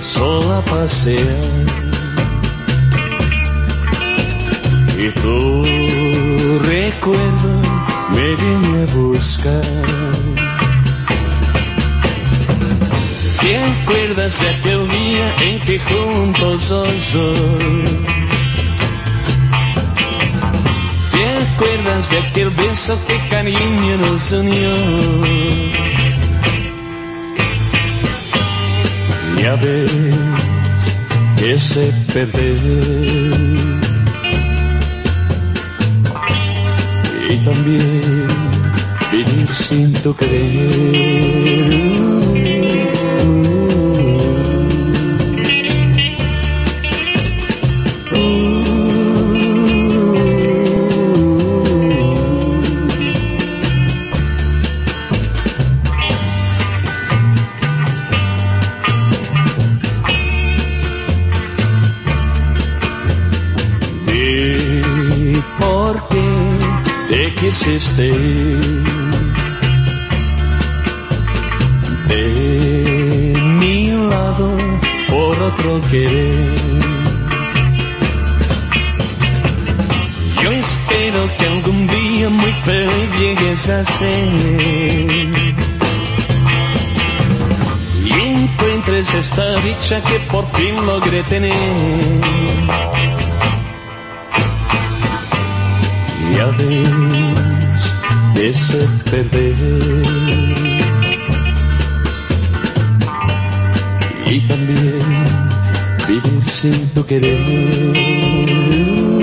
sola pasear. Y tu recuerdo me viene a buscar. ¿Te acuerdas de aquel día en que juntos los? ¿Te acuerdas de aquel beso que cariño nos unió? Ya ves que se perder y también vivir sin tu querer. Quisiste de mi lado por otro querer. Yo espero que algún día muy feliz llegues a ser y encuentres esta dicha que por fin logré tener. Ves ese perder y también vivir sin tu querer.